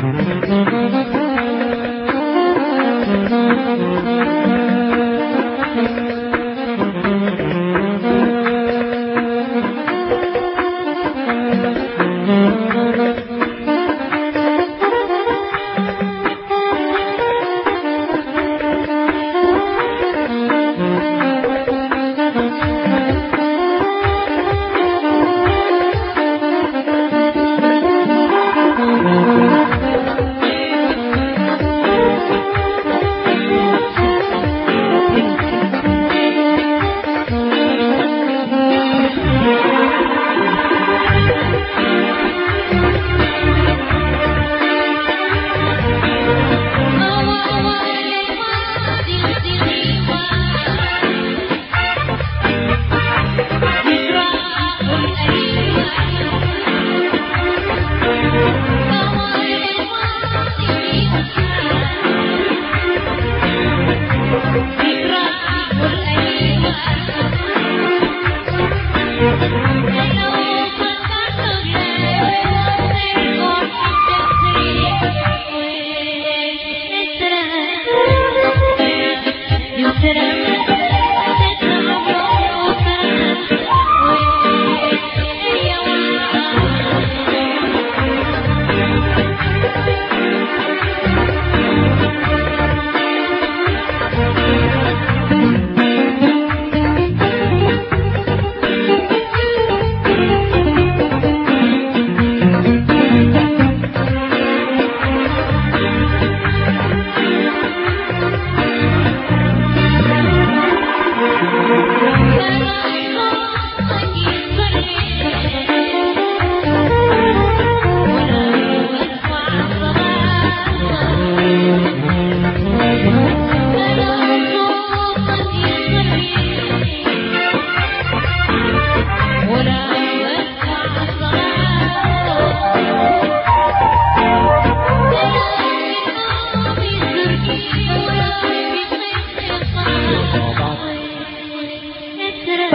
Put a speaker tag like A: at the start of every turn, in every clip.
A: Thank you.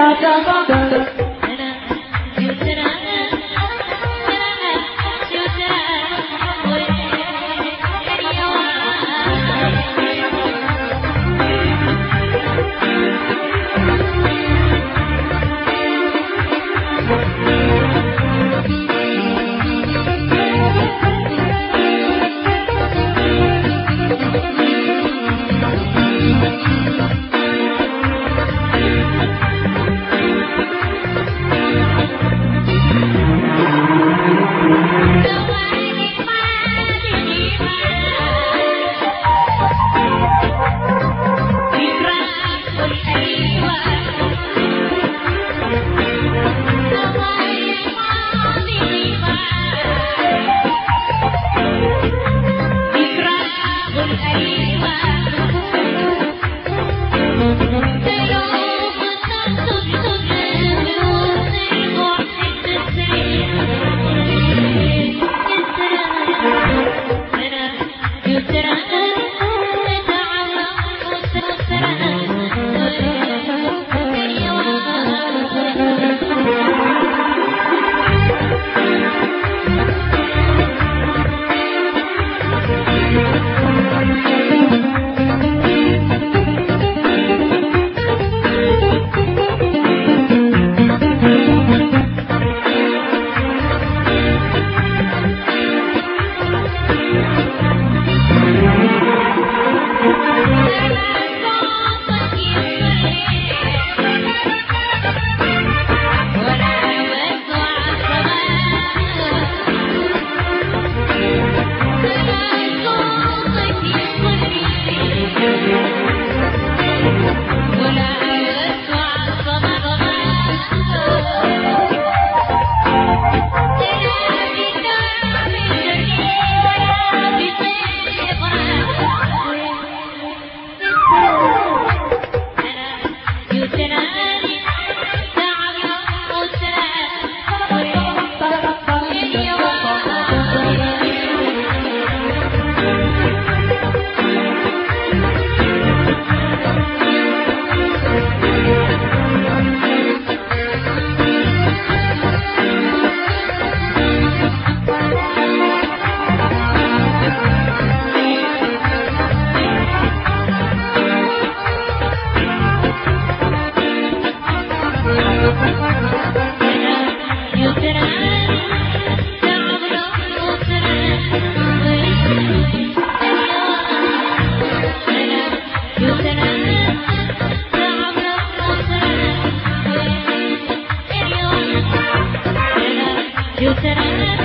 A: Ba-da-ba-da. You said